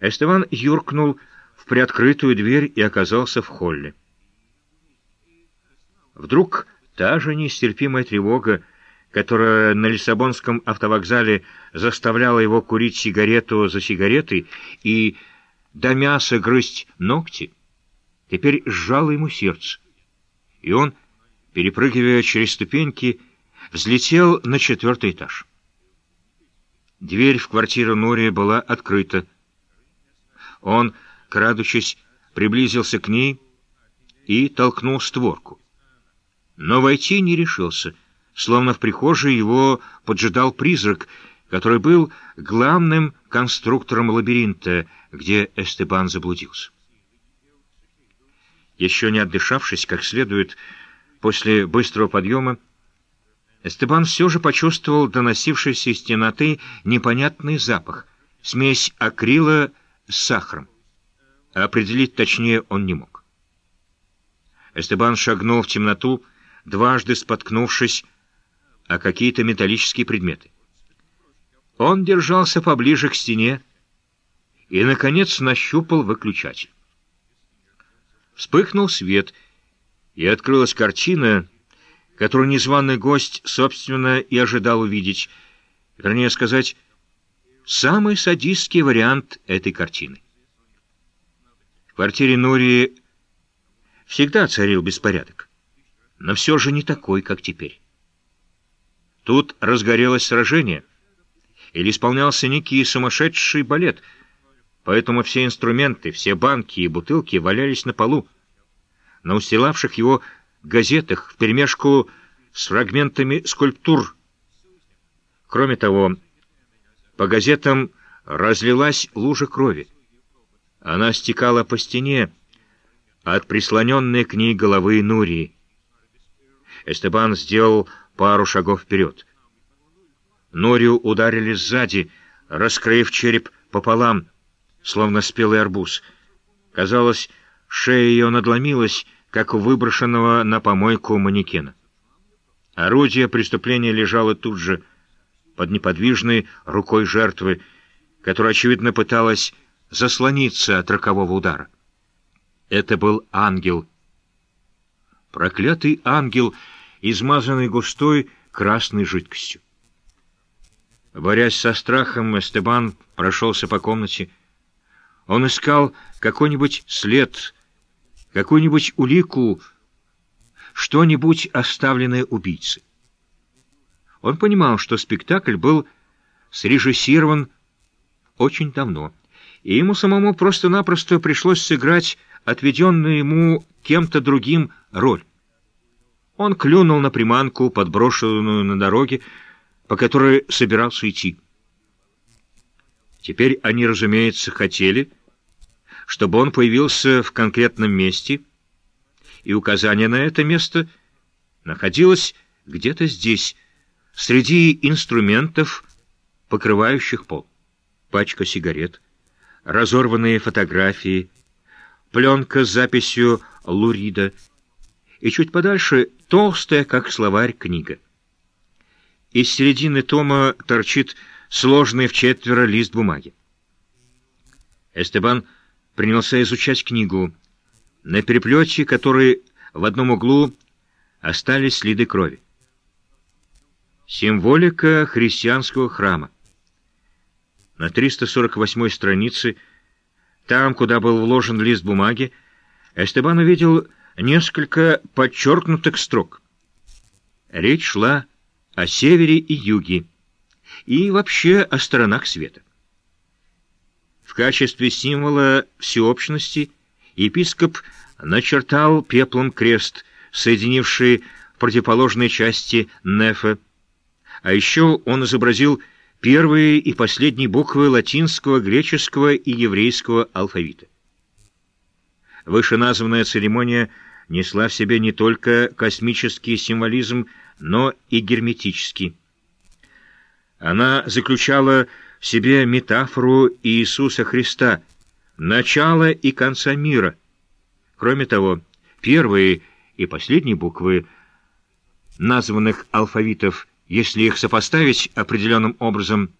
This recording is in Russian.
Эстеван юркнул в приоткрытую дверь и оказался в холле. Вдруг та же нестерпимая тревога, которая на Лиссабонском автовокзале заставляла его курить сигарету за сигаретой и до мяса грызть ногти, теперь сжала ему сердце, и он, перепрыгивая через ступеньки, взлетел на четвертый этаж. Дверь в квартиру Нури была открыта. Он, крадучись, приблизился к ней и толкнул створку. Но войти не решился, словно в прихожей его поджидал призрак, который был главным конструктором лабиринта, где Эстебан заблудился. Еще не отдышавшись как следует после быстрого подъема, Эстебан все же почувствовал доносившийся из темноты непонятный запах, смесь акрила с сахаром. определить точнее он не мог. Эстебан шагнул в темноту, дважды споткнувшись о какие-то металлические предметы. Он держался поближе к стене и, наконец, нащупал выключатель. Вспыхнул свет, и открылась картина, которую незваный гость, собственно, и ожидал увидеть, вернее сказать, самый садистский вариант этой картины. В квартире Нурии всегда царил беспорядок, но все же не такой, как теперь. Тут разгорелось сражение, или исполнялся некий сумасшедший балет, поэтому все инструменты, все банки и бутылки валялись на полу, на устилавших его газетах вперемешку с фрагментами скульптур. Кроме того, по газетам разлилась лужа крови. Она стекала по стене от прислоненной к ней головы Нурии. Эстебан сделал пару шагов вперед. Нурию ударили сзади, раскрыв череп пополам, словно спелый арбуз. Казалось, шея ее надломилась, как у выброшенного на помойку манекена. Орудие преступления лежало тут же, под неподвижной рукой жертвы, которая, очевидно, пыталась заслониться от рокового удара. Это был ангел. Проклятый ангел, измазанный густой красной жидкостью. Борясь со страхом, Эстебан прошелся по комнате. Он искал какой-нибудь след, какую-нибудь улику, что-нибудь оставленное убийцей. Он понимал, что спектакль был срежиссирован очень давно, и ему самому просто-напросто пришлось сыграть отведенную ему кем-то другим роль. Он клюнул на приманку, подброшенную на дороге, по которой собирался идти. Теперь они, разумеется, хотели чтобы он появился в конкретном месте, и указание на это место находилось где-то здесь, среди инструментов, покрывающих пол. Пачка сигарет, разорванные фотографии, пленка с записью Лурида и чуть подальше толстая, как словарь, книга. Из середины тома торчит сложный в четверо лист бумаги. Эстебан принялся изучать книгу. На переплете, который в одном углу остались следы крови. Символика христианского храма. На 348 странице, там, куда был вложен лист бумаги, Эстебан увидел несколько подчеркнутых строк. Речь шла о севере и юге и вообще о сторонах света. В качестве символа всеобщности епископ начертал пеплом крест, соединивший противоположные части Нефа, а еще он изобразил первые и последние буквы латинского, греческого и еврейского алфавита. Вышеназванная церемония несла в себе не только космический символизм, но и герметический. Она заключала в себе метафору Иисуса Христа, начала и конца мира. Кроме того, первые и последние буквы названных алфавитов, если их сопоставить определенным образом,